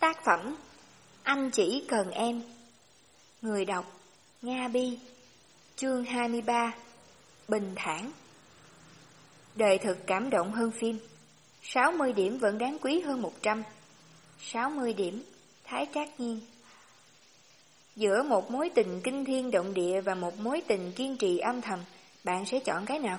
Tác phẩm Anh chỉ cần em. Người đọc Nga Bi. Chương 23 Bình thản. Đời thực cảm động hơn phim. 60 điểm vẫn đáng quý hơn 100 60 điểm Thái Trác Nhiên. Giữa một mối tình kinh thiên động địa và một mối tình kiên trì âm thầm, bạn sẽ chọn cái nào?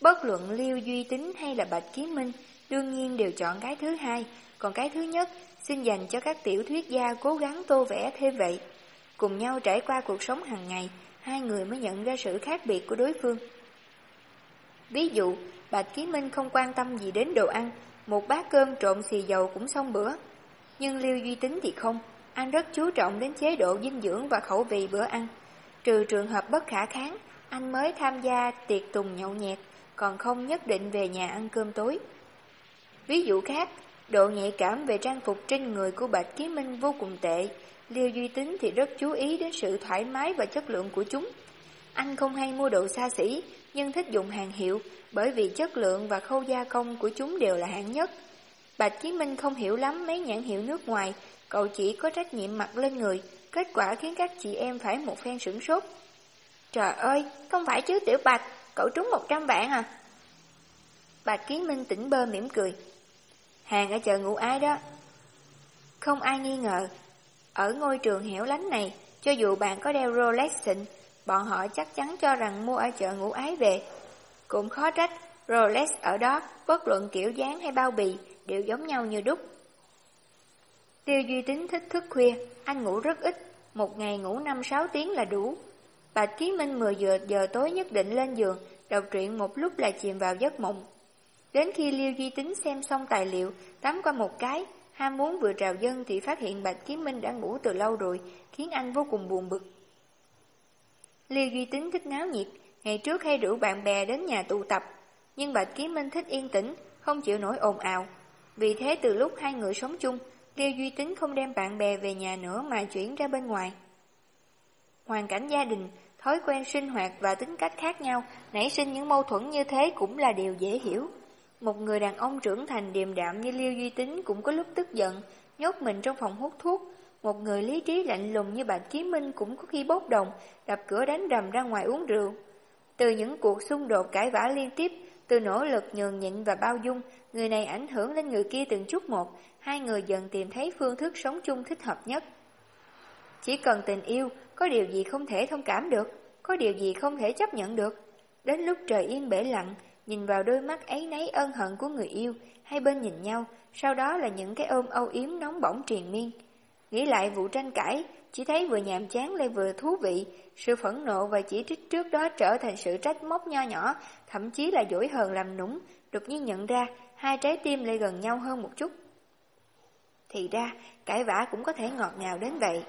Bất luận Liêu Duy Tính hay là Bạch Kiến Minh, đương nhiên đều chọn cái thứ hai, còn cái thứ nhất xin dành cho các tiểu thuyết gia cố gắng tô vẽ thêm vậy. Cùng nhau trải qua cuộc sống hàng ngày, hai người mới nhận ra sự khác biệt của đối phương. Ví dụ, Bạch Ký Minh không quan tâm gì đến đồ ăn, một bát cơm trộn xì dầu cũng xong bữa. Nhưng Liêu Duy Tính thì không, anh rất chú trọng đến chế độ dinh dưỡng và khẩu vị bữa ăn. Trừ trường hợp bất khả kháng, anh mới tham gia tiệc tùng nhậu nhẹt, còn không nhất định về nhà ăn cơm tối. Ví dụ khác, độ nhạy cảm về trang phục trên người của Bạch Ký Minh vô cùng tệ, Liêu Duy Tính thì rất chú ý đến sự thoải mái và chất lượng của chúng. Anh không hay mua đồ xa xỉ, nhưng thích dùng hàng hiệu, bởi vì chất lượng và khâu gia công của chúng đều là hạng nhất. Bạch Chí Minh không hiểu lắm mấy nhãn hiệu nước ngoài, cậu chỉ có trách nhiệm mặc lên người, kết quả khiến các chị em phải một phen sửng sốt. Trời ơi, không phải chứ Tiểu Bạch, cậu trúng 100 vạn à? Bạch Kiến Minh tỉnh bơ mỉm cười. Hàng ở chợ ngũ ái đó. Không ai nghi ngờ, ở ngôi trường hẻo lánh này, cho dù bạn có đeo Rolex xịn, bọn họ chắc chắn cho rằng mua ở chợ ngũ ái về. Cũng khó trách, Rolex ở đó, bất luận kiểu dáng hay bao bì, đều giống nhau như đúc. Tiêu Duy Tính thích thức khuya, anh ngủ rất ít, một ngày ngủ 5-6 tiếng là đủ. Bạch Chí Minh 10 giờ, giờ tối nhất định lên giường, đọc truyện một lúc là chìm vào giấc mộng. Đến khi Liêu Duy Tính xem xong tài liệu, tắm qua một cái, ham muốn vừa trào dân thì phát hiện Bạch Kiếm Minh đã ngủ từ lâu rồi, khiến anh vô cùng buồn bực. Liêu Duy Tính thích náo nhiệt, ngày trước hay rủ bạn bè đến nhà tụ tập, nhưng Bạch Kiếm Minh thích yên tĩnh, không chịu nổi ồn ào. Vì thế từ lúc hai người sống chung, Liêu Duy Tính không đem bạn bè về nhà nữa mà chuyển ra bên ngoài. Hoàn cảnh gia đình, thói quen sinh hoạt và tính cách khác nhau, nảy sinh những mâu thuẫn như thế cũng là điều dễ hiểu. Một người đàn ông trưởng thành điềm đạm như Liêu Duy Tính cũng có lúc tức giận, nhốt mình trong phòng hút thuốc. Một người lý trí lạnh lùng như bạn Chí Minh cũng có khi bốc đồng, đập cửa đánh rầm ra ngoài uống rượu. Từ những cuộc xung đột cãi vã liên tiếp, từ nỗ lực nhường nhịn và bao dung, người này ảnh hưởng lên người kia từng chút một, hai người dần tìm thấy phương thức sống chung thích hợp nhất. Chỉ cần tình yêu, có điều gì không thể thông cảm được, có điều gì không thể chấp nhận được. Đến lúc trời im bể lặng, nhìn vào đôi mắt ấy nấy ân hận của người yêu, hai bên nhìn nhau, sau đó là những cái ôm âu yếm nóng bỏng triền miên. Nghĩ lại vụ tranh cãi, chỉ thấy vừa nhàm chán lại vừa thú vị, sự phẫn nộ và chỉ trích trước đó trở thành sự trách móc nho nhỏ, thậm chí là dỗi hờn làm nũng, đột nhiên nhận ra hai trái tim lại gần nhau hơn một chút. Thì ra, cãi vã cũng có thể ngọt ngào đến vậy.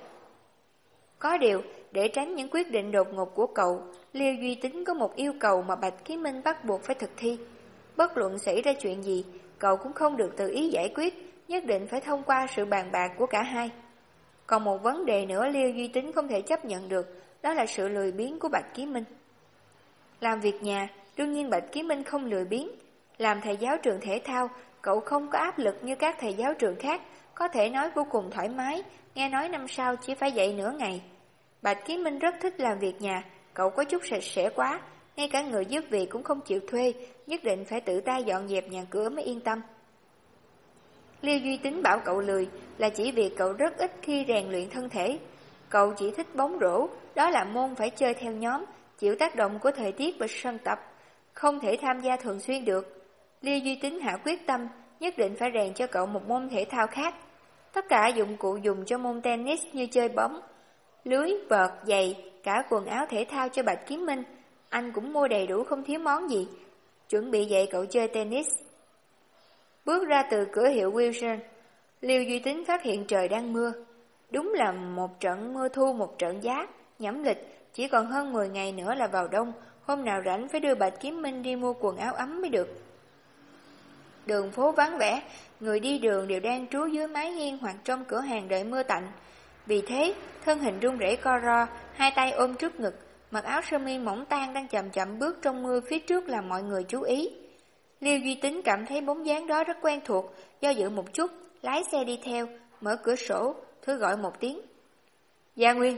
Có điều, để tránh những quyết định đột ngột của cậu, Liêu Duy Tính có một yêu cầu mà Bạch Ký Minh bắt buộc phải thực thi. Bất luận xảy ra chuyện gì, cậu cũng không được tự ý giải quyết, nhất định phải thông qua sự bàn bạc của cả hai. Còn một vấn đề nữa Liêu Duy Tính không thể chấp nhận được, đó là sự lười biếng của Bạch Ký Minh. Làm việc nhà, đương nhiên Bạch Ký Minh không lười biếng. Làm thầy giáo trường thể thao, cậu không có áp lực như các thầy giáo trường khác, có thể nói vô cùng thoải mái, nghe nói năm sau chỉ phải dạy nửa ngày. Bạch kiến Minh rất thích làm việc nhà, cậu có chút sạch sẽ quá, ngay cả người giúp việc cũng không chịu thuê, nhất định phải tự tay dọn dẹp nhà cửa mới yên tâm. Liêu Duy Tính bảo cậu lười là chỉ vì cậu rất ít khi rèn luyện thân thể. Cậu chỉ thích bóng rổ, đó là môn phải chơi theo nhóm, chịu tác động của thời tiết và sân tập, không thể tham gia thường xuyên được. Liêu Duy Tính hạ quyết tâm, nhất định phải rèn cho cậu một môn thể thao khác. Tất cả dụng cụ dùng cho môn tennis như chơi bóng, lưới, vợt, giày, cả quần áo thể thao cho Bạch Kiếm Minh. Anh cũng mua đầy đủ không thiếu món gì, chuẩn bị dạy cậu chơi tennis. Bước ra từ cửa hiệu Wilson, Liêu Duy Tính phát hiện trời đang mưa. Đúng là một trận mưa thu một trận giá, nhắm lịch, chỉ còn hơn 10 ngày nữa là vào đông, hôm nào rảnh phải đưa Bạch Kiếm Minh đi mua quần áo ấm mới được. Đường phố vắng vẻ, người đi đường đều đang trú dưới mái hiên hoặc trong cửa hàng đợi mưa tạnh. Vì thế, thân hình run rẩy co ro, hai tay ôm trước ngực, mặc áo sơ mi mỏng tan đang chậm chậm bước trong mưa phía trước làm mọi người chú ý. Liêu Duy Tính cảm thấy bóng dáng đó rất quen thuộc, do dự một chút, lái xe đi theo, mở cửa sổ, thử gọi một tiếng. Gia Nguyên!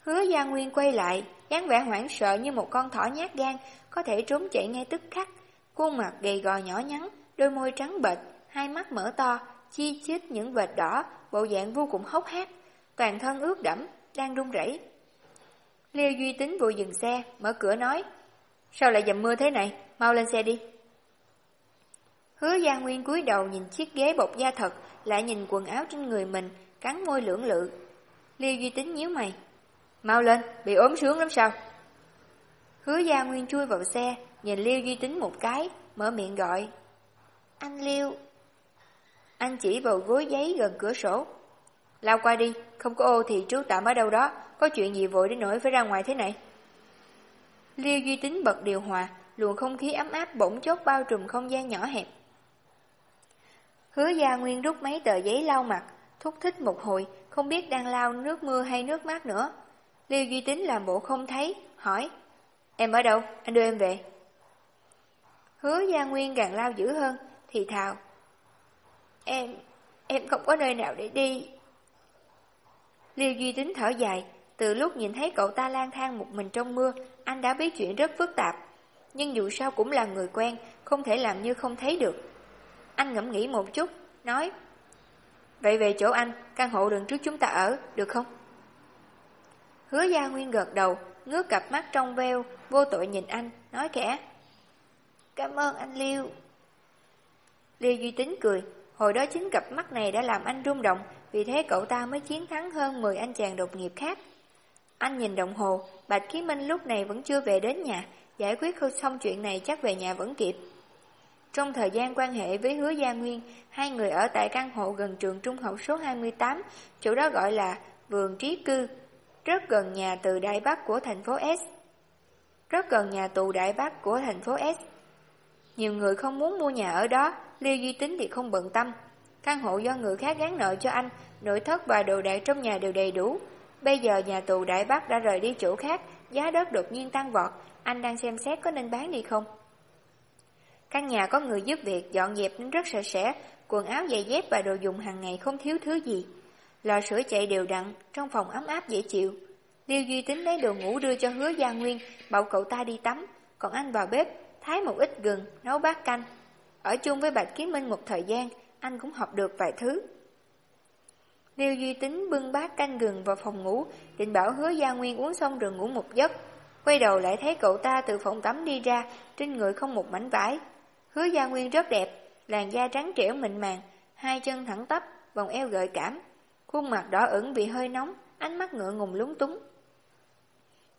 Hứa Gia Nguyên quay lại, dáng vẻ hoảng sợ như một con thỏ nhát gan, có thể trốn chạy ngay tức khắc. Khuôn mặt gầy gò nhỏ nhắn, đôi môi trắng bệch, hai mắt mở to, chi chít những vệt đỏ, bộ dạng vô cùng hốc hác, toàn thân ướt đẫm, đang run rẩy. Liêu Duy Tính vội dừng xe, mở cửa nói, sao lại dầm mưa thế này, mau lên xe đi. Hứa Gia Nguyên cúi đầu nhìn chiếc ghế bọc da thật, lại nhìn quần áo trên người mình, cắn môi lưỡng lự. Liêu Duy Tính nhíu mày, mau lên, bị ốm sướng lắm sao? Hứa Gia Nguyên chui vào xe, nhìn Liêu Duy Tính một cái, mở miệng gọi. Anh Liêu. Anh chỉ vào gối giấy gần cửa sổ. Lao qua đi, không có ô thì trú tạm ở đâu đó, có chuyện gì vội đến nỗi phải ra ngoài thế này. Liêu Duy Tính bật điều hòa, luồng không khí ấm áp bỗng chốt bao trùm không gian nhỏ hẹp. Hứa Gia Nguyên rút mấy tờ giấy lau mặt, thúc thích một hồi, không biết đang lau nước mưa hay nước mát nữa. Liêu Duy Tính làm bộ không thấy, hỏi, em ở đâu, anh đưa em về. Hứa Gia Nguyên càng lao dữ hơn, thì thào. Em, em không có nơi nào để đi. Liêu Duy Tính thở dài, từ lúc nhìn thấy cậu ta lang thang một mình trong mưa, anh đã biết chuyện rất phức tạp. Nhưng dù sao cũng là người quen, không thể làm như không thấy được. Anh ngẫm nghĩ một chút, nói Vậy về chỗ anh, căn hộ đường trước chúng ta ở, được không? Hứa Gia Nguyên gật đầu, ngước cặp mắt trong veo, vô tội nhìn anh, nói kẻ Cảm ơn anh Liêu. Liêu Duy Tính cười, hồi đó chính cặp mắt này đã làm anh rung động, vì thế cậu ta mới chiến thắng hơn 10 anh chàng độc nghiệp khác. Anh nhìn đồng hồ, Bạch Ký Minh lúc này vẫn chưa về đến nhà, giải quyết xong chuyện này chắc về nhà vẫn kịp. Trong thời gian quan hệ với hứa Gia Nguyên, hai người ở tại căn hộ gần trường trung học số 28, chỗ đó gọi là vườn trí cư, rất gần nhà từ Đại Bắc của thành phố S. Rất gần nhà tù Đại Bắc của thành phố S. Nhiều người không muốn mua nhà ở đó, Liêu Duy Tính thì không bận tâm. Căn hộ do người khác gán nợ cho anh, nội thất và đồ đạc trong nhà đều đầy đủ. Bây giờ nhà tù Đại Bắc đã rời đi chỗ khác, giá đất đột nhiên tăng vọt, anh đang xem xét có nên bán đi không? Căn nhà có người giúp việc dọn dẹp nên rất sạch sẽ, quần áo giày dép và đồ dùng hàng ngày không thiếu thứ gì. Lò sưởi chạy đều đặn, trong phòng ấm áp dễ chịu. Liêu Duy tính lấy đồ ngủ đưa cho hứa Gia Nguyên, bảo cậu ta đi tắm, còn anh vào bếp, thái một ít gừng, nấu bát canh. Ở chung với Bạch Kiến Minh một thời gian, anh cũng học được vài thứ. Liêu Duy Tính bưng bát canh gừng vào phòng ngủ, định bảo hứa Gia Nguyên uống xong rồi ngủ một giấc. Quay đầu lại thấy cậu ta từ phòng tắm đi ra, trên người không một mảnh vải, Hứa Gia Nguyên rất đẹp, làn da trắng trẻo mịn màng, hai chân thẳng tắp, vòng eo gợi cảm. Khuôn mặt đỏ ửng vì hơi nóng, ánh mắt ngựa ngùng lúng túng.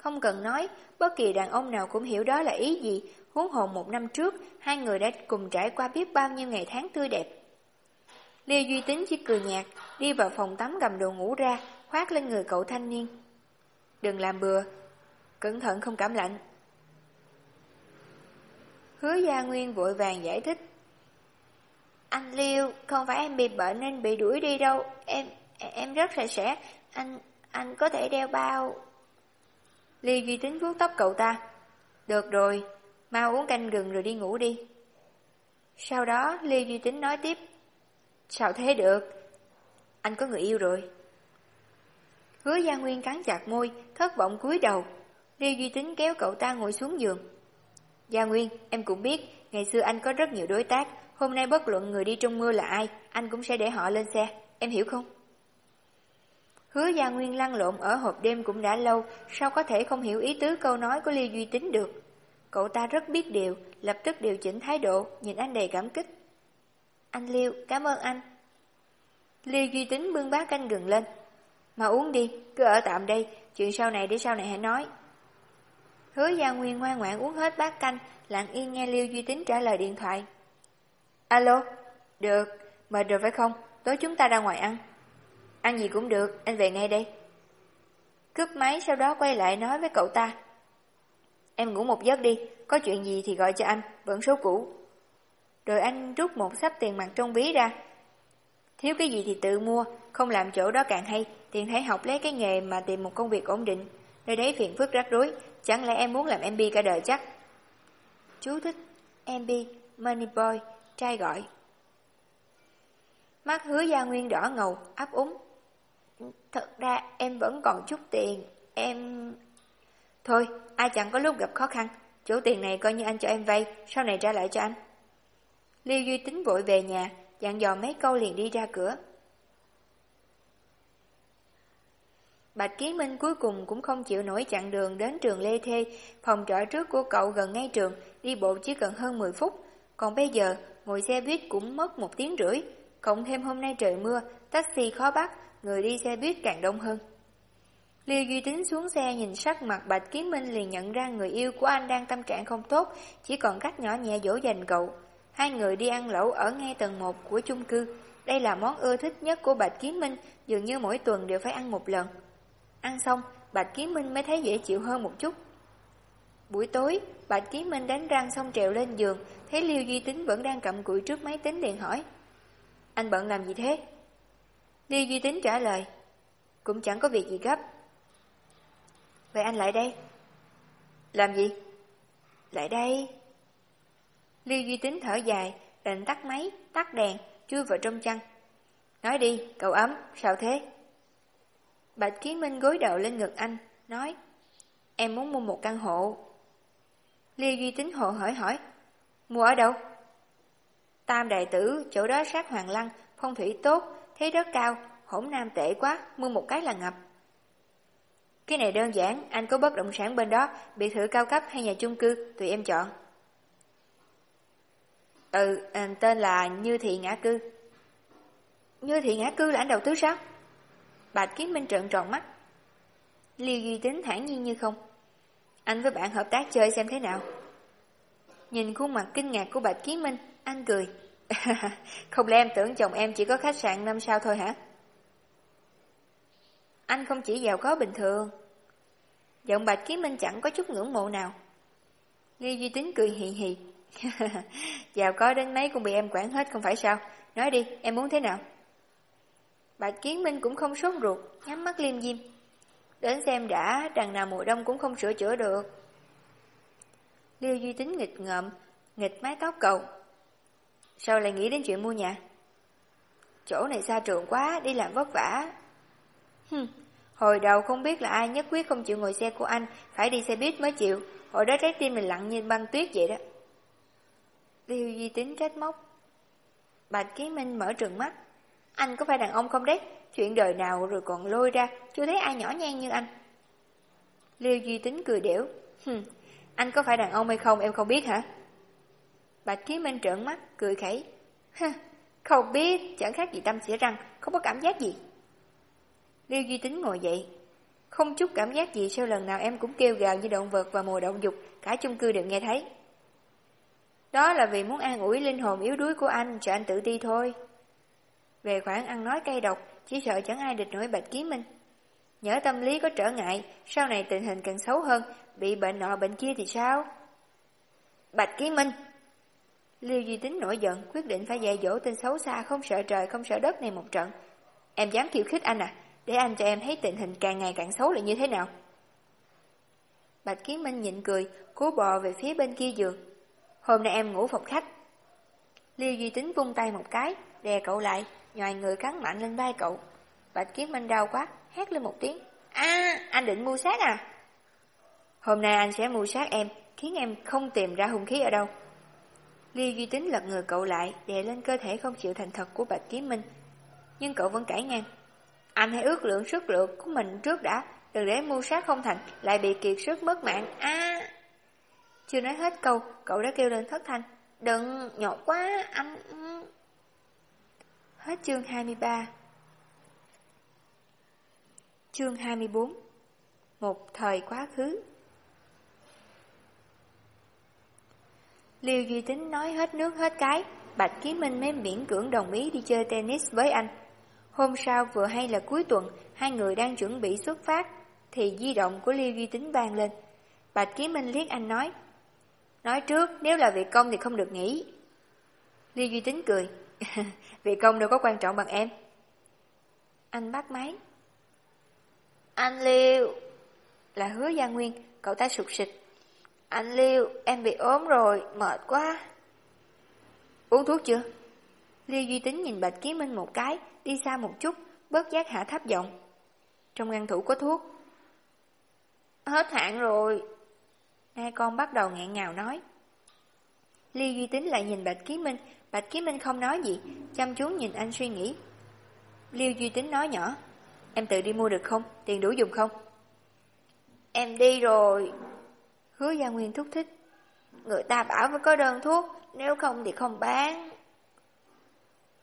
Không cần nói, bất kỳ đàn ông nào cũng hiểu đó là ý gì, huống hồn một năm trước, hai người đã cùng trải qua biết bao nhiêu ngày tháng tươi đẹp. Lê Duy Tính chỉ cười nhạt, đi vào phòng tắm gầm đồ ngủ ra, khoác lên người cậu thanh niên. Đừng làm bừa, cẩn thận không cảm lạnh. Hứa Gia Nguyên vội vàng giải thích. Anh Liêu, không phải em bị bệnh nên bị đuổi đi đâu, em em rất sạch sẽ, anh anh có thể đeo bao. Ly Duy Tính vuốt tóc cậu ta. Được rồi, mau uống canh gừng rồi đi ngủ đi. Sau đó Ly Duy Tính nói tiếp. Sao thế được? Anh có người yêu rồi. Hứa Gia Nguyên cắn chặt môi, thất vọng cúi đầu. Ly Duy Tính kéo cậu ta ngồi xuống giường. Gia Nguyên, em cũng biết, ngày xưa anh có rất nhiều đối tác, hôm nay bất luận người đi trong mưa là ai, anh cũng sẽ để họ lên xe, em hiểu không? Hứa Gia Nguyên lăn lộn ở hộp đêm cũng đã lâu, sao có thể không hiểu ý tứ câu nói của Liêu Duy Tính được? Cậu ta rất biết điều, lập tức điều chỉnh thái độ, nhìn anh đầy cảm kích. Anh Liêu, cảm ơn anh. Liêu Duy Tính bưng bát canh gừng lên. Mà uống đi, cứ ở tạm đây, chuyện sau này để sau này hãy nói. Hứa Gia Nguyên ngoan ngoãn uống hết bát canh, lặng yên nghe Liêu Duy Tính trả lời điện thoại. Alo, được, mệt rồi phải không? Tối chúng ta ra ngoài ăn. Ăn gì cũng được, anh về ngay đây. Cướp máy sau đó quay lại nói với cậu ta. Em ngủ một giấc đi, có chuyện gì thì gọi cho anh, vẫn số cũ. Rồi anh rút một sắp tiền mặt trong ví ra. Thiếu cái gì thì tự mua, không làm chỗ đó càng hay, tiền hãy học lấy cái nghề mà tìm một công việc ổn định. Nơi đấy phiền phức rắc rối, chẳng lẽ em muốn làm MB cả đời chắc? Chú thích MB, Money Boy, trai gọi. Mắt hứa gia nguyên đỏ ngầu, áp úng. Thật ra em vẫn còn chút tiền, em... Thôi, ai chẳng có lúc gặp khó khăn, chỗ tiền này coi như anh cho em vay, sau này trả lại cho anh. Liêu Duy tính vội về nhà, dặn dò mấy câu liền đi ra cửa. Bạch Kiến Minh cuối cùng cũng không chịu nổi chặng đường đến trường Lê Thê, phòng trọ trước của cậu gần ngay trường, đi bộ chỉ cần hơn 10 phút. Còn bây giờ, ngồi xe buýt cũng mất một tiếng rưỡi, cộng thêm hôm nay trời mưa, taxi khó bắt, người đi xe buýt càng đông hơn. Liêu Duy Tính xuống xe nhìn sắc mặt Bạch Kiến Minh liền nhận ra người yêu của anh đang tâm trạng không tốt, chỉ còn cách nhỏ nhẹ dỗ dành cậu. Hai người đi ăn lẩu ở ngay tầng 1 của chung cư. Đây là món ưa thích nhất của Bạch Kiến Minh, dường như mỗi tuần đều phải ăn một lần. Ăn xong, Bạch Kiến Minh mới thấy dễ chịu hơn một chút. Buổi tối, Bạch Kiến Minh đánh răng xong trèo lên giường, thấy Liêu Duy Tính vẫn đang cầm cụi trước máy tính liền hỏi. Anh bận làm gì thế? Liêu Duy Tính trả lời. Cũng chẳng có việc gì gấp. Vậy anh lại đây. Làm gì? Lại đây. Lưu Duy Tính thở dài, định tắt máy, tắt đèn, chui vào trong chăn. Nói đi, cậu ấm, sao thế? Bạch Kiến Minh gối đầu lên ngực anh, nói Em muốn mua một căn hộ. Lưu Duy Tính hộ hỏi hỏi Mua ở đâu? Tam đại tử, chỗ đó sát hoàng lăng, phong thủy tốt, thế rất cao, hỗn nam tệ quá, mưa một cái là ngập. Cái này đơn giản, anh có bất động sản bên đó, biệt thự cao cấp hay nhà chung cư, tùy em chọn. Ừ, à, tên là Như Thị Ngã Cư. Như Thị Ngã Cư là anh đầu tư sao? Bạch Kiến Minh trợn tròn mắt. Liêu Duy Tính thản nhiên như không. Anh với bạn hợp tác chơi xem thế nào. Nhìn khuôn mặt kinh ngạc của Bạch Kiến Minh, anh cười. không lẽ em tưởng chồng em chỉ có khách sạn năm sao thôi hả? Anh không chỉ giàu có bình thường. Giọng Bạch Kiến Minh chẳng có chút ngưỡng mộ nào. Nghi Duy Tính cười hì hì. giàu có đến mấy cũng bị em quản hết không phải sao? Nói đi, em muốn thế nào? Bạch Kiến Minh cũng không sốt ruột, nhắm mắt liêm diêm. Đến xem đã, đằng nào mùa đông cũng không sửa chữa được. Liêu Duy Tính nghịch ngợm, nghịch mái tóc cầu. Sao lại nghĩ đến chuyện mua nhà? Chỗ này xa trường quá, đi làm vất vả. Hừm, hồi đầu không biết là ai nhất quyết không chịu ngồi xe của anh, phải đi xe buýt mới chịu. Hồi đó trái tim mình lặng như băng tuyết vậy đó. Liêu Duy Tính trách móc. Bạch Kiến Minh mở trường mắt. Anh có phải đàn ông không đấy? Chuyện đời nào rồi còn lôi ra, chưa thấy ai nhỏ nhan như anh. Liêu Duy Tính cười đểu. Hừm, anh có phải đàn ông hay không em không biết hả? Bạch Kiến Minh trợn mắt, cười khẩy. Không biết, chẳng khác gì tâm xỉa răng, không có cảm giác gì. Liêu Duy Tính ngồi dậy. Không chút cảm giác gì sau lần nào em cũng kêu gào như động vật và mùa động dục, cả chung cư đều nghe thấy. Đó là vì muốn an ủi linh hồn yếu đuối của anh, cho anh tự ti thôi. Về khoản ăn nói cay độc, chỉ sợ chẳng ai địch nổi Bạch Ký Minh. Nhớ tâm lý có trở ngại, sau này tình hình càng xấu hơn, bị bệnh nọ bệnh kia thì sao? Bạch Ký Minh Liêu Duy Tính nổi giận, quyết định phải dạy dỗ tên xấu xa không sợ trời không sợ đất này một trận. Em dám khiêu khích anh à, để anh cho em thấy tình hình càng ngày càng xấu là như thế nào. Bạch Kiến Minh nhịn cười, cố bò về phía bên kia giường. Hôm nay em ngủ phòng khách. Liêu Duy Tính vung tay một cái, đè cậu lại, nhòi người cắn mạnh lên vai cậu. Bạch Kiếm Minh đau quá, hét lên một tiếng. a anh định mua sát à? Hôm nay anh sẽ mua sát em, khiến em không tìm ra hung khí ở đâu. Ly Duy Tính lật người cậu lại, đè lên cơ thể không chịu thành thật của Bạch Kiếm Minh. Nhưng cậu vẫn cãi ngang. Anh hãy ước lượng sức lượng của mình trước đã, đừng để mưu sát không thành, lại bị kiệt sức mất mạng. a Chưa nói hết câu, cậu đã kêu lên thất thanh. Đừng, nhột quá, anh... Ừ. Hết chương 23 Chương 24 Một thời quá khứ Liêu Duy Tính nói hết nước hết cái, Bạch Ký Minh mới miễn cưỡng đồng ý đi chơi tennis với anh. Hôm sau vừa hay là cuối tuần, Hai người đang chuẩn bị xuất phát, Thì di động của Liêu Duy Tính vang lên. Bạch Ký Minh liếc anh nói Nói trước, nếu là việc công thì không được nghỉ. Liêu Duy Tính cười, việc công đâu có quan trọng bằng em. Anh bắt máy, Anh Liêu. Là hứa Gia Nguyên, Cậu ta sụt sịch anh Liêu em bị ốm rồi Mệt quá Uống thuốc chưa Liêu Duy Tính nhìn Bạch Kiến Minh một cái, đi xa một chút, bớt giác hạ thấp giọng. Trong ngăn tủ có thuốc. Hết hạn rồi. Hai con bắt đầu ngẹn ngào nói. Liêu Duy Tính lại nhìn Bạch Kiến Minh, Bạch Kiến Minh không nói gì, chăm chú nhìn anh suy nghĩ. Liêu Duy Tính nói nhỏ, em tự đi mua được không? Tiền đủ dùng không? Em đi rồi. Hứa Gia Nguyên thúc thích. Người ta bảo phải có đơn thuốc, nếu không thì không bán.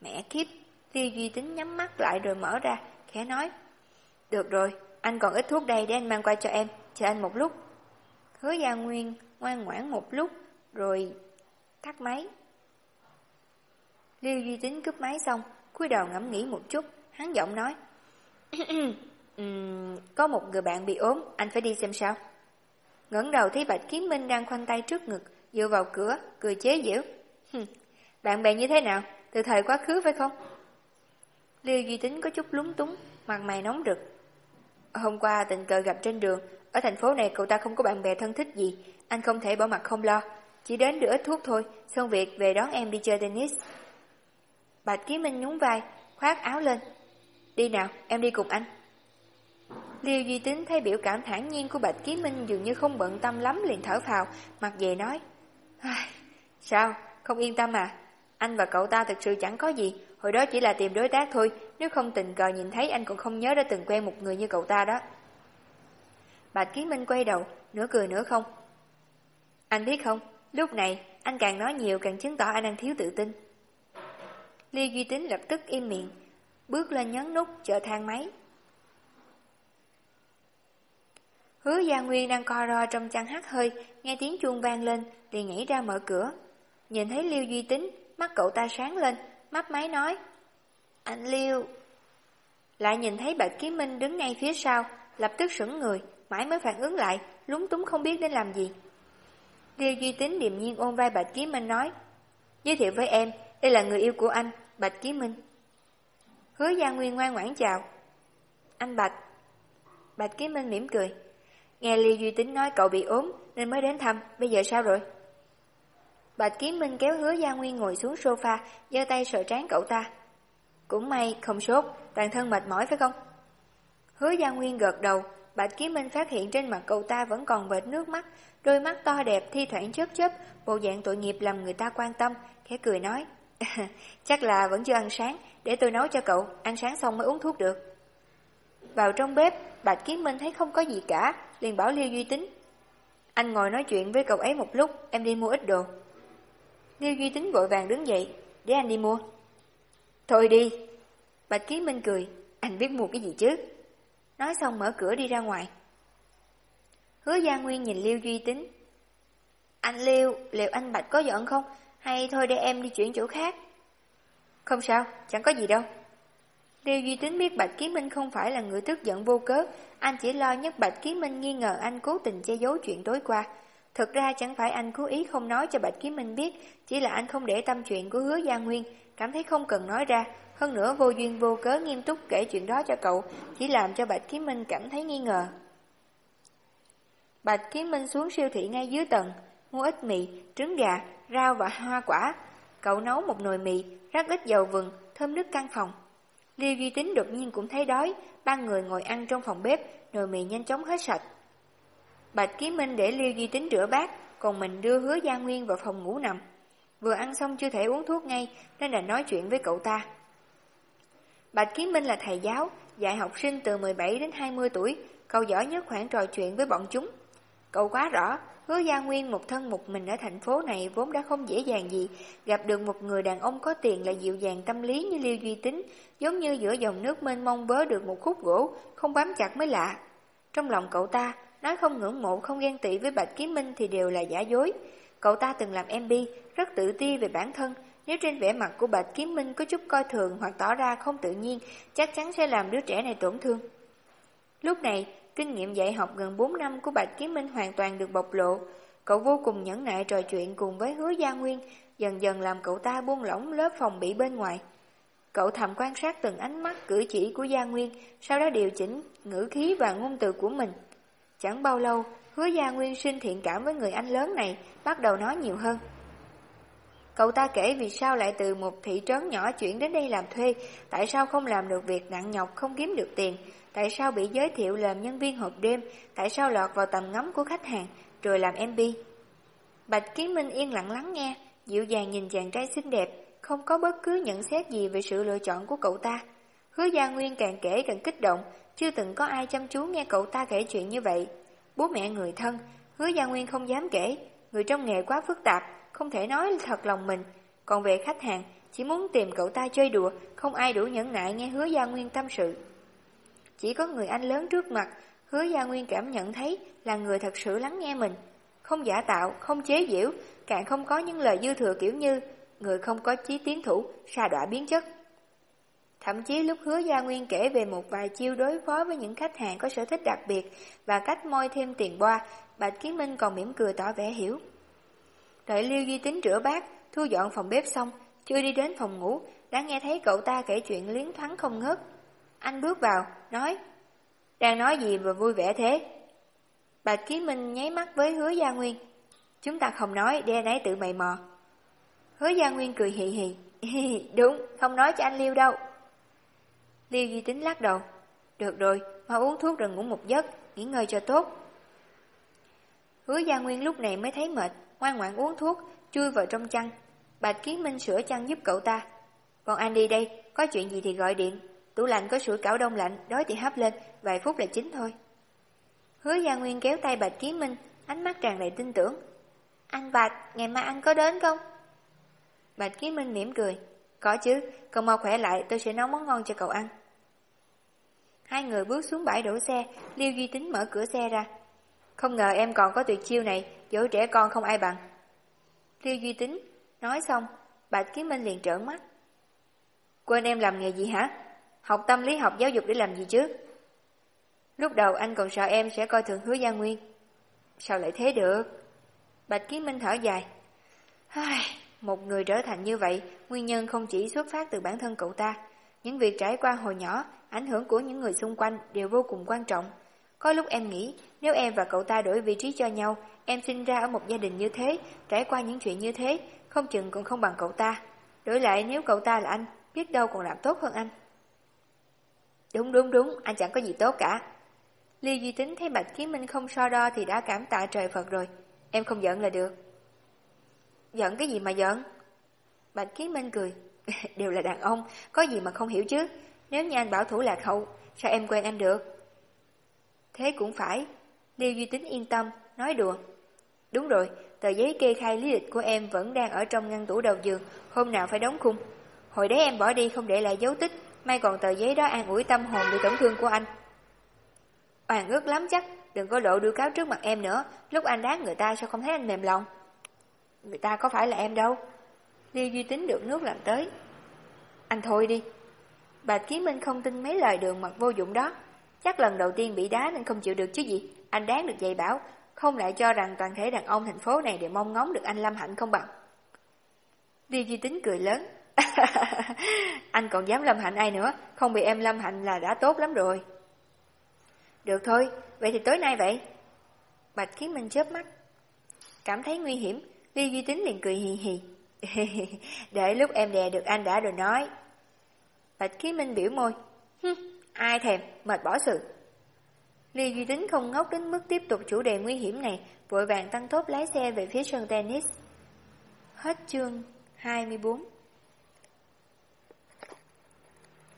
Mẹ kiếp, Tiêu Duy Tính nhắm mắt lại rồi mở ra, khẽ nói. Được rồi, anh còn ít thuốc đây để anh mang qua cho em, chờ anh một lúc. Hứa Gia Nguyên ngoan ngoãn một lúc, rồi tắt máy. Liêu Duy Tính cướp máy xong, cúi đầu ngẫm nghĩ một chút, hắn giọng nói. um, có một người bạn bị ốm, anh phải đi xem sao ngẩng đầu thấy Bạch Kiếm Minh đang khoanh tay trước ngực, dựa vào cửa, cười chế giễu. bạn bè như thế nào? Từ thời quá khứ phải không? Liêu Duy Tính có chút lúng túng, mặt mày nóng rực. Hôm qua tình cờ gặp trên đường, ở thành phố này cậu ta không có bạn bè thân thích gì, anh không thể bỏ mặt không lo. Chỉ đến đưa ít thuốc thôi, xong việc về đón em đi chơi tennis. Bạch kiếm Minh nhún vai, khoác áo lên. Đi nào, em đi cùng anh. Liêu Duy Tính thấy biểu cảm thản nhiên của Bạch Ký Minh dường như không bận tâm lắm liền thở phào, mặt dày nói. Sao, không yên tâm à? Anh và cậu ta thực sự chẳng có gì, hồi đó chỉ là tìm đối tác thôi, nếu không tình cờ nhìn thấy anh còn không nhớ đã từng quen một người như cậu ta đó. Bạch Ký Minh quay đầu, nửa cười nửa không. Anh biết không, lúc này anh càng nói nhiều càng chứng tỏ anh đang thiếu tự tin. Liêu Duy Tính lập tức im miệng, bước lên nhấn nút chờ thang máy. Hứa Gia Nguyên đang co ro trong chăn hắt hơi, nghe tiếng chuông vang lên, liền nhảy ra mở cửa. Nhìn thấy Liêu Duy Tính, mắt cậu ta sáng lên, mắt máy nói. Anh Liêu! Lại nhìn thấy Bạch Kiếm Minh đứng ngay phía sau, lập tức sững người, mãi mới phản ứng lại, lúng túng không biết nên làm gì. Liêu Duy Tính điềm nhiên ôm vai Bạch Kiếm Minh nói. Giới thiệu với em, đây là người yêu của anh, Bạch Kiếm Minh. Hứa Gia Nguyên ngoan ngoãn chào. Anh Bạch. Bạch Kiếm Minh mỉm cười. Nghe Lưu Duy Tính nói cậu bị ốm nên mới đến thăm, bây giờ sao rồi? Bạch Kiếm Minh kéo hứa Gia Nguyên ngồi xuống sofa, giơ tay sờ trán cậu ta. Cũng may, không sốt, toàn thân mệt mỏi phải không? Hứa Gia Nguyên gật đầu, Bạch Kiếm Minh phát hiện trên mặt cậu ta vẫn còn vệt nước mắt, đôi mắt to đẹp thi thoảng chớp chớp, bộ dạng tội nghiệp làm người ta quan tâm, khẽ cười nói. Chắc là vẫn chưa ăn sáng, để tôi nấu cho cậu, ăn sáng xong mới uống thuốc được. Vào trong bếp, Bạch Kiếm Minh thấy không có gì cả, liền bảo Liêu Duy Tính. Anh ngồi nói chuyện với cậu ấy một lúc, em đi mua ít đồ. Liêu Duy Tính vội vàng đứng dậy, để anh đi mua. Thôi đi. Bạch Kiếm Minh cười, anh biết mua cái gì chứ? Nói xong mở cửa đi ra ngoài. Hứa Gia Nguyên nhìn Liêu Duy Tính. Anh Liêu, liệu anh Bạch có giận không? Hay thôi để em đi chuyển chỗ khác? Không sao, chẳng có gì đâu. Tiêu Duy Tính biết Bạch Ký Minh không phải là người tức giận vô cớ, anh chỉ lo nhất Bạch Ký Minh nghi ngờ anh cố tình che giấu chuyện tối qua. Thực ra chẳng phải anh cố ý không nói cho Bạch Ký Minh biết, chỉ là anh không để tâm chuyện của hứa Gia Nguyên, cảm thấy không cần nói ra. Hơn nữa vô duyên vô cớ nghiêm túc kể chuyện đó cho cậu, chỉ làm cho Bạch Ký Minh cảm thấy nghi ngờ. Bạch Ký Minh xuống siêu thị ngay dưới tầng, mua ít mì, trứng gà, rau và hoa quả. Cậu nấu một nồi mì, rắc ít dầu vừng, thơm nước căn phòng. Liêu Duy Tính đột nhiên cũng thấy đói, ba người ngồi ăn trong phòng bếp, nồi mì nhanh chóng hết sạch. Bạch Ký Minh để Liêu Duy Tính rửa bát, còn mình đưa hứa Gia Nguyên vào phòng ngủ nằm. Vừa ăn xong chưa thể uống thuốc ngay, nên đã nói chuyện với cậu ta. Bạch Ký Minh là thầy giáo, dạy học sinh từ 17 đến 20 tuổi, cậu giỏi nhất khoảng trò chuyện với bọn chúng. Cậu quá rõ, hứa Gia Nguyên một thân một mình ở thành phố này vốn đã không dễ dàng gì, gặp được một người đàn ông có tiền là dịu dàng tâm lý như Liêu Duy Tính, giống như giữa dòng nước mênh mông vớ được một khúc gỗ, không bám chặt mới lạ. Trong lòng cậu ta, nói không ngưỡng mộ không ghen tị với Bạch Kiếm Minh thì đều là giả dối. Cậu ta từng làm MB, rất tự ti về bản thân, nếu trên vẻ mặt của Bạch Kiếm Minh có chút coi thường hoặc tỏ ra không tự nhiên, chắc chắn sẽ làm đứa trẻ này tổn thương. Lúc này, kinh nghiệm dạy học gần 4 năm của Bạch Kiếm Minh hoàn toàn được bộc lộ. Cậu vô cùng nhẫn nại trò chuyện cùng với hứa Gia Nguyên, dần dần làm cậu ta buông lỏng lớp phòng bị bên ngoài. Cậu thầm quan sát từng ánh mắt cử chỉ của Gia Nguyên, sau đó điều chỉnh ngữ khí và ngôn từ của mình. Chẳng bao lâu, hứa Gia Nguyên sinh thiện cảm với người anh lớn này, bắt đầu nói nhiều hơn. Cậu ta kể vì sao lại từ một thị trấn nhỏ chuyển đến đây làm thuê, tại sao không làm được việc nặng nhọc không kiếm được tiền, tại sao bị giới thiệu làm nhân viên hộp đêm, tại sao lọt vào tầm ngắm của khách hàng, rồi làm MB. Bạch Kiến Minh yên lặng lắng nghe, dịu dàng nhìn chàng trai xinh đẹp, không có bất cứ nhận xét gì về sự lựa chọn của cậu ta. Hứa Gia Nguyên càng kể càng kích động, chưa từng có ai chăm chú nghe cậu ta kể chuyện như vậy. Bố mẹ người thân, Hứa Gia Nguyên không dám kể, người trong nghề quá phức tạp, không thể nói thật lòng mình. Còn về khách hàng, chỉ muốn tìm cậu ta chơi đùa, không ai đủ nhẫn nại nghe Hứa Gia Nguyên tâm sự. Chỉ có người anh lớn trước mặt, Hứa Gia Nguyên cảm nhận thấy là người thật sự lắng nghe mình. Không giả tạo, không chế giễu, càng không có những lời dư thừa kiểu như người không có chí tiến thủ, xa đọa biến chất. Thậm chí lúc hứa Gia Nguyên kể về một vài chiêu đối phó với những khách hàng có sở thích đặc biệt và cách moi thêm tiền boa, Bạch Kiến Minh còn mỉm cười tỏ vẻ hiểu. Đợi Liêu Duy Tính rửa bát, thu dọn phòng bếp xong, chưa đi đến phòng ngủ, đã nghe thấy cậu ta kể chuyện liến thoáng không ngớt. Anh bước vào, nói, đang nói gì mà vui vẻ thế? Bạch Kiến Minh nháy mắt với hứa Gia Nguyên. Chúng ta không nói, để nấy tự mày mò. Hứa Gia Nguyên cười hì hì. Đúng, không nói cho anh Liêu đâu. Liêu Duy Tính lắc đầu. Được rồi, mau uống thuốc rồi ngủ một giấc, nghỉ ngơi cho tốt. Hứa Gia Nguyên lúc này mới thấy mệt, ngoan ngoãn uống thuốc, chui vào trong chăn. Bạch Kiến Minh sửa chăn giúp cậu ta. Còn anh đi đây, có chuyện gì thì gọi điện. Tủ lạnh có sủi cảo đông lạnh, đói thì hấp lên, vài phút là chín thôi. Hứa Gia Nguyên kéo tay Bạch Kiến Minh, ánh mắt tràn đầy tin tưởng. Anh Bạch, ngày mai anh có đến không? Bạch Kiến Minh mỉm cười. Có chứ, cậu mau khỏe lại, tôi sẽ nấu món ngon cho cậu ăn. Hai người bước xuống bãi đổ xe, Liêu Duy Tính mở cửa xe ra. Không ngờ em còn có tuyệt chiêu này, dỗ trẻ con không ai bằng. Liêu Duy Tính, nói xong, Bạch Kiến Minh liền trợn mắt. Quên em làm nghề gì hả? Học tâm lý học giáo dục để làm gì chứ? Lúc đầu anh còn sợ em sẽ coi thường hứa gia nguyên. Sao lại thế được? Bạch Kiến Minh thở dài. Ai, một người trở thành như vậy, nguyên nhân không chỉ xuất phát từ bản thân cậu ta. Những việc trải qua hồi nhỏ, ảnh hưởng của những người xung quanh đều vô cùng quan trọng. Có lúc em nghĩ, nếu em và cậu ta đổi vị trí cho nhau, em sinh ra ở một gia đình như thế, trải qua những chuyện như thế, không chừng còn không bằng cậu ta. Đổi lại nếu cậu ta là anh, biết đâu còn làm tốt hơn anh. Đúng đúng đúng, anh chẳng có gì tốt cả. Liêu Duy Tính thấy Bạch Kiến Minh không so đo thì đã cảm tạ trời Phật rồi. Em không giận là được. Giận cái gì mà giận? Bạch Kiến Minh cười. Đều là đàn ông, có gì mà không hiểu chứ. Nếu như anh bảo thủ lạc hậu, sao em quen anh được? Thế cũng phải. Liêu Duy Tính yên tâm, nói đùa. Đúng rồi, tờ giấy kê khai lý lịch của em vẫn đang ở trong ngăn tủ đầu giường, hôm nào phải đóng khung. Hồi đấy em bỏ đi không để lại dấu tích, may còn tờ giấy đó an ủi tâm hồn bị tổn thương của anh. Oan ước lắm chắc, đừng có lộ đưa cáo trước mặt em nữa, lúc anh đá người ta sao không thấy anh mềm lòng. Người ta có phải là em đâu. Liêu Duy Tính được nước làm tới. Anh thôi đi. Bạch Kiến Minh không tin mấy lời đường mặt vô dụng đó. Chắc lần đầu tiên bị đá nên không chịu được chứ gì. Anh đáng được dạy bảo, không lại cho rằng toàn thể đàn ông thành phố này đều mong ngóng được anh Lâm Hạnh không bằng. Liêu Duy Tính cười lớn. anh còn dám Lâm Hạnh ai nữa, không bị em Lâm Hạnh là đã tốt lắm rồi. Được thôi, vậy thì tối nay vậy. Bạch khiến Minh chớp mắt. Cảm thấy nguy hiểm, Liêu Duy Tính liền cười hì hì. Để lúc em đè được anh đã rồi nói. Bạch Kiến Minh biểu môi. ai thèm, mệt bỏ sự. Liêu Duy Tính không ngốc đến mức tiếp tục chủ đề nguy hiểm này, vội vàng tăng tốc lái xe về phía sân tennis. Hết chương 24